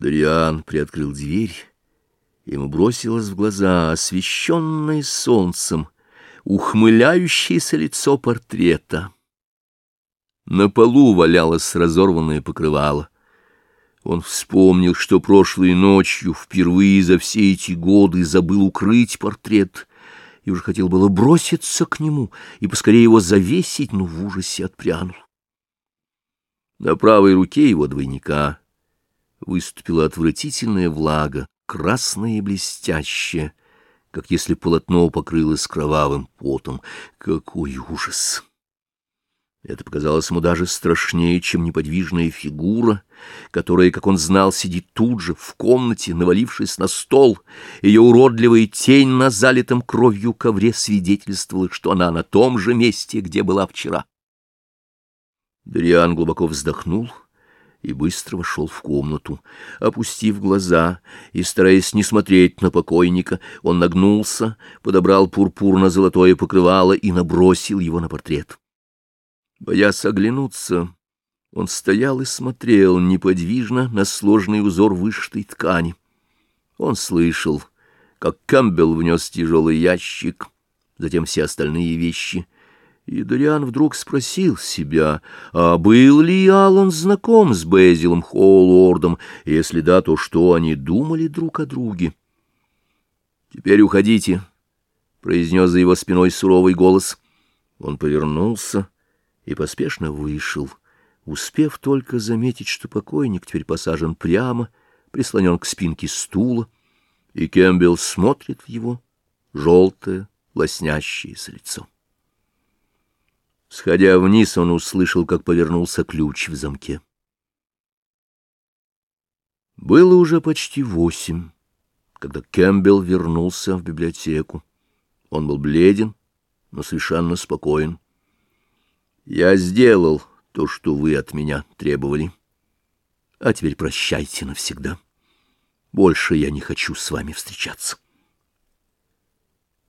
Дариан приоткрыл дверь, ему бросилось в глаза освещенное солнцем, ухмыляющееся лицо портрета. На полу валялось разорванное покрывало. Он вспомнил, что прошлой ночью впервые за все эти годы забыл укрыть портрет и уже хотел было броситься к нему и поскорее его завесить, но в ужасе отпрянул. На правой руке его двойника выступила отвратительная влага, красная и блестящая, как если полотно покрылось кровавым потом. Какой ужас! Это показалось ему даже страшнее, чем неподвижная фигура, которая, как он знал, сидит тут же, в комнате, навалившись на стол. Ее уродливая тень на залитом кровью ковре свидетельствовала, что она на том же месте, где была вчера. Дариан глубоко вздохнул и быстро вошел в комнату. Опустив глаза и стараясь не смотреть на покойника, он нагнулся, подобрал пурпурно-золотое покрывало и набросил его на портрет. Боясь оглянуться, он стоял и смотрел неподвижно на сложный узор вышитой ткани. Он слышал, как Кэмпбелл внес тяжелый ящик, затем все остальные вещи — и Дориан вдруг спросил себя, а был ли Аллан знаком с Безилом Холлордом, если да, то что они думали друг о друге. «Теперь уходите», — произнес за его спиной суровый голос. Он повернулся и поспешно вышел, успев только заметить, что покойник теперь посажен прямо, прислонен к спинке стула, и Кэмпбелл смотрит в его желтое, лоснящееся лицо. Сходя вниз, он услышал, как повернулся ключ в замке. Было уже почти восемь, когда Кэмпбелл вернулся в библиотеку. Он был бледен, но совершенно спокоен. «Я сделал то, что вы от меня требовали. А теперь прощайте навсегда. Больше я не хочу с вами встречаться».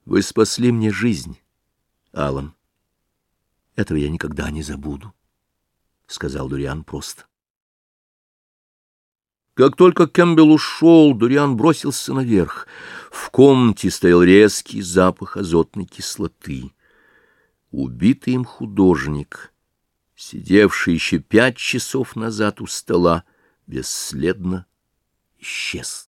«Вы спасли мне жизнь, Алан. Этого я никогда не забуду, — сказал Дуриан просто. Как только Кэмпбелл ушел, Дуриан бросился наверх. В комнате стоял резкий запах азотной кислоты. Убитый им художник, сидевший еще пять часов назад у стола, бесследно исчез.